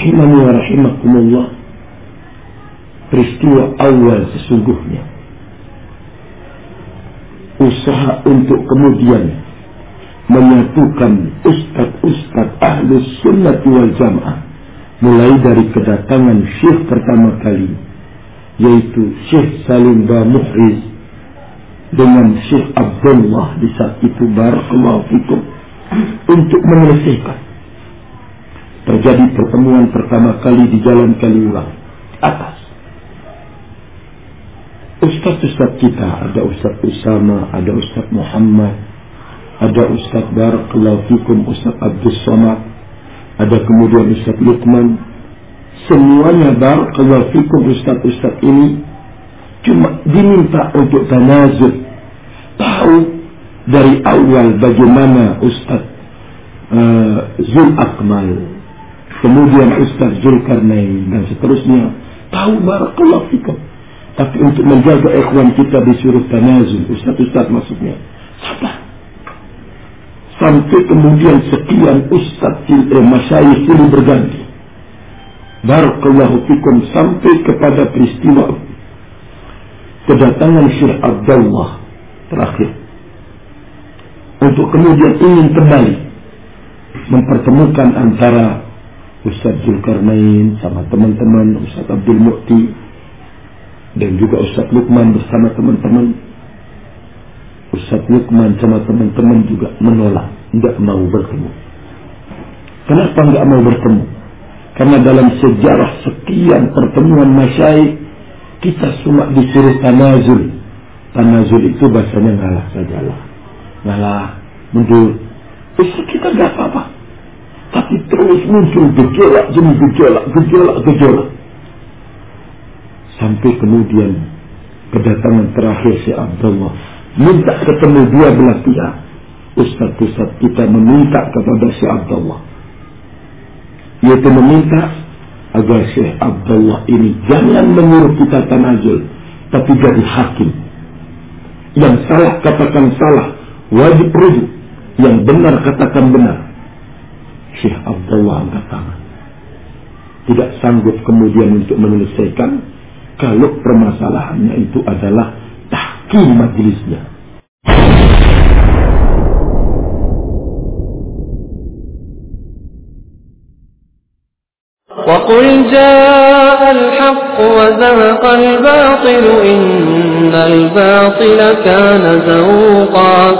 Rahimani wa rahimakumullah. Peristiwa awal sesungguhnya. Usaha untuk kemudian menyatukan ustad-ustad ahlus sunnah wal jamaah. Mulai dari kedatangan syekh pertama kali. Yaitu Syekh Salim Muhriz dengan Syekh Abdullah di saat itu barakallahu fikum untuk menyelesaikan terjadi pertemuan pertama kali di Jalan Kaliurang atas Ustaz-ustaz kita ada Ustaz Usama, ada Ustaz Muhammad, ada Ustaz Barakallahu Fikum, Ustaz Abdul Samad, ada kemudian Ustaz Lukman. Semuanya Barakallahu Fikum Ustaz-ustaz ini cuma diminta untuk tanazul. Tahu dari awal bagaimana Ustaz uh, Zul Akmal, kemudian Ustaz Zulkarnain dan seterusnya. Tahu Barakallahu Fikum tapi untuk menjaga ikhwan kita disuruh tanazul. Ustaz-ustaz maksudnya. Sabar. Sampai kemudian sekian ustaz eh, masyayikh ini berganti. Barakallahu fikum sampai kepada peristiwa kedatangan Syekh Abdullah terakhir. Untuk kemudian ingin kembali mempertemukan antara Ustaz Zulkarnain sama teman-teman Ustaz Abdul Mukti dan juga Ustaz Lukman bersama teman-teman. Ustaz Lukman sama teman-teman juga menolak tidak mau bertemu. Kenapa nggak mau bertemu? Karena dalam sejarah sekian pertemuan masyaih kita cuma disuruh tanazul. Tanazul itu bahasanya ngalah sajalah. Ngalah mundur. Itu kita nggak apa-apa tapi terus muncul gejolak demi gejolak gejolak gejolak Sampai kemudian kedatangan terakhir si Abdullah. Minta ketemu dua belah pihak. Ustaz-ustaz kita meminta kepada si Abdullah. Yaitu meminta agar Syekh Abdullah ini jangan menyuruh kita tanazul. Tapi jadi hakim. Yang salah katakan salah. Wajib rujuk. Yang benar katakan benar. Syekh Abdullah angkat tangan. Tidak sanggup kemudian untuk menyelesaikan kalau permasalahannya itu adalah tahkim majelisnya. وقل جاء الحق وزهق الباطل إن الباطل كان زوقا